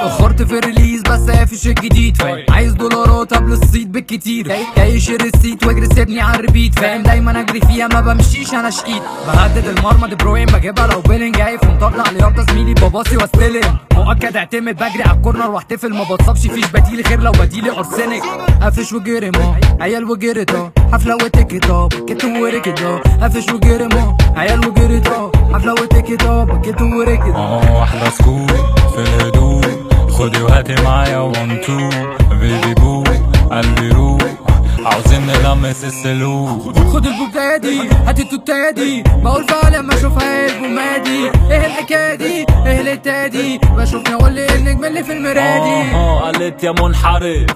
اتأخرت في الريليز بس قافش الجديد فاهم؟ عايز دولارات قبل الصيد بالكتير جاي يشير السيت وأجري سيبني على الريبيت فاهم؟ دايما أجري فيها ما بمشيش أنا شقيت. بهدد المرمى دي بروين بجيبها لو بيلين جاي في مطلع لياقة زميلي بباصي واستلم مؤكد أعتمد بجري على الكورنر واحتفل ما بتصابش فيش بديل غير لو بديلي ارسنك قافش وجري ما عيال وجريت آه حفلة وتيكت آه بكيت وركت آه قافش وجري ما عيال وجريت آه حفلة وتيكت آه بكيت وركت آه أحلى الهدوء خدي وهاتي معايا. one two baby بو قلبي روح. عاوزين نلمس السلوك. خد البوبايه دي. هات التوتايه دي. بقول فعلا لما اشوفها إيه البومادي إيه الحكاية دي؟ إيه التادي بشوفني أقول لي النجم اللي في المرايه دي آه قالت يا منحرف.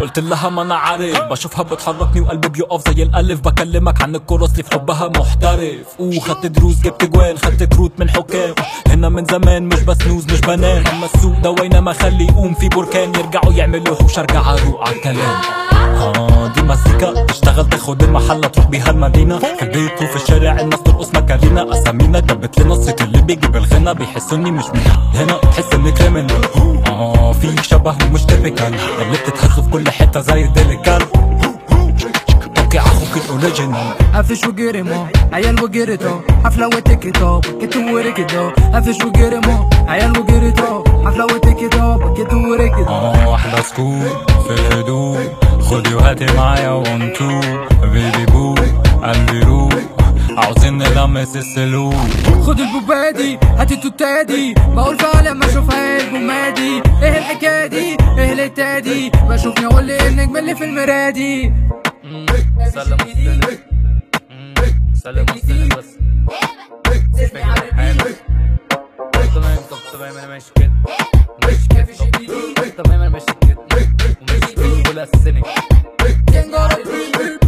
قلت لها ما أنا عارف. بشوفها بتحركني وقلبي بيقف زي الألف. بكلمك عن الكورة اصلي في حبها محترف. أوه خدت دروس جبت جوان خدت كروت من حكام. هنا من زمان مش بسنوز مش بنام أما السوق ده وين ما خلي يقوم في بركان. يرجعوا يعملوا حوش أرجع أروق على الكلام. آه دي مزيكا. تشتغل تاخد المحلة تروح بيها المدينة. في البيت وفي الشارع الناس ترقص مكارينا. أسامينا جابت لنا الصيت اللي بيجيب الغنى. بيحسوا اني مش من هنا. تحس إني كريمنال آه في شبه ومش تيبيكال اللي بتتهز في كل حتة زي الديليكال توقع أخوك الاوريجينال قفش وجري ما عيال وجريت آه حفله وتيكت آه بكيت وركت آه قفش وجري ما عيال وجريت آه حفله وتيكت آه بكيت وركت آه أحلى سكوب في الهدوء. خدي وهاتي معايا وان تو بيبي بو قلبي روح. عاوزين نلمس السلوك. خد البوبايه دي هات التوتايه دي بقول فعلا لما اشوفها إيه البومادي. إيه الحكاية دي؟ إيه التادي بشوفني أقول لي النجم اللي في المرايه دي سلم مستلم سلم مستلم بس. تمام طب تمام أنا ماشي كده. ماشي كده تمام أنا ماشي كده. وماشي كده. ولا Tengo